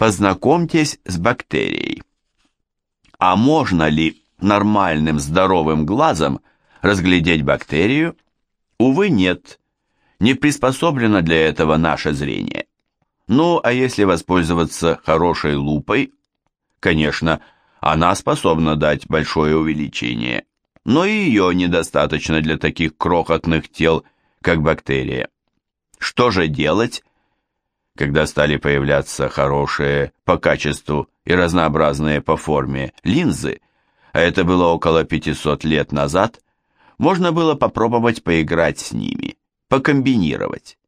Познакомьтесь с бактерией. А можно ли нормальным здоровым глазом разглядеть бактерию? Увы, нет. Не приспособлено для этого наше зрение. Ну, а если воспользоваться хорошей лупой, конечно, она способна дать большое увеличение, но и ее недостаточно для таких крохотных тел, как бактерия. Что же делать, когда стали появляться хорошие по качеству и разнообразные по форме линзы, а это было около 500 лет назад, можно было попробовать поиграть с ними, покомбинировать.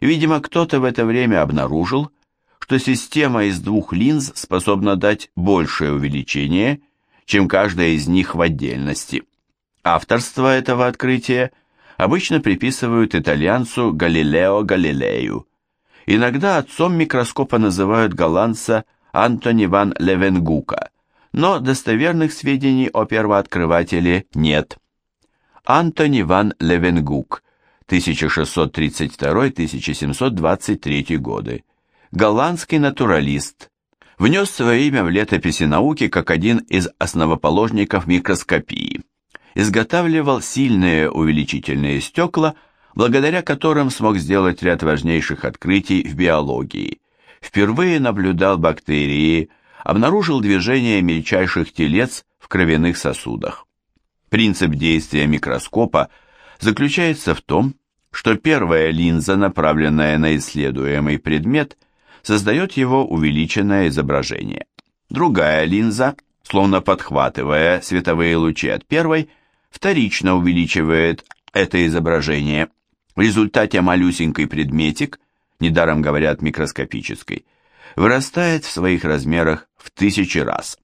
Видимо, кто-то в это время обнаружил, что система из двух линз способна дать большее увеличение, чем каждая из них в отдельности. Авторство этого открытия обычно приписывают итальянцу Галилео Галилею. Иногда отцом микроскопа называют голландца Антони ван Левенгука, но достоверных сведений о первооткрывателе нет. Антони ван Левенгук, 1632-1723 годы, голландский натуралист, внес свое имя в летописи науки как один из основоположников микроскопии. Изготавливал сильные увеличительные стекла, благодаря которым смог сделать ряд важнейших открытий в биологии. Впервые наблюдал бактерии, обнаружил движение мельчайших телец в кровяных сосудах. Принцип действия микроскопа заключается в том, что первая линза, направленная на исследуемый предмет, создает его увеличенное изображение. Другая линза, словно подхватывая световые лучи от первой, вторично увеличивает это изображение. В результате малюсенький предметик, недаром говорят микроскопический, вырастает в своих размерах в тысячи раз.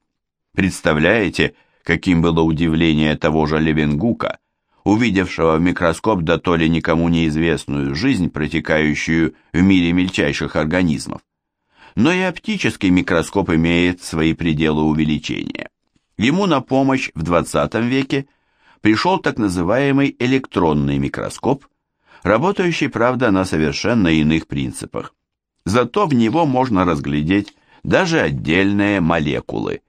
Представляете, каким было удивление того же Левенгука, увидевшего в микроскоп да то ли никому неизвестную жизнь, протекающую в мире мельчайших организмов. Но и оптический микроскоп имеет свои пределы увеличения. Ему на помощь в 20 веке пришел так называемый электронный микроскоп, работающий, правда, на совершенно иных принципах. Зато в него можно разглядеть даже отдельные молекулы.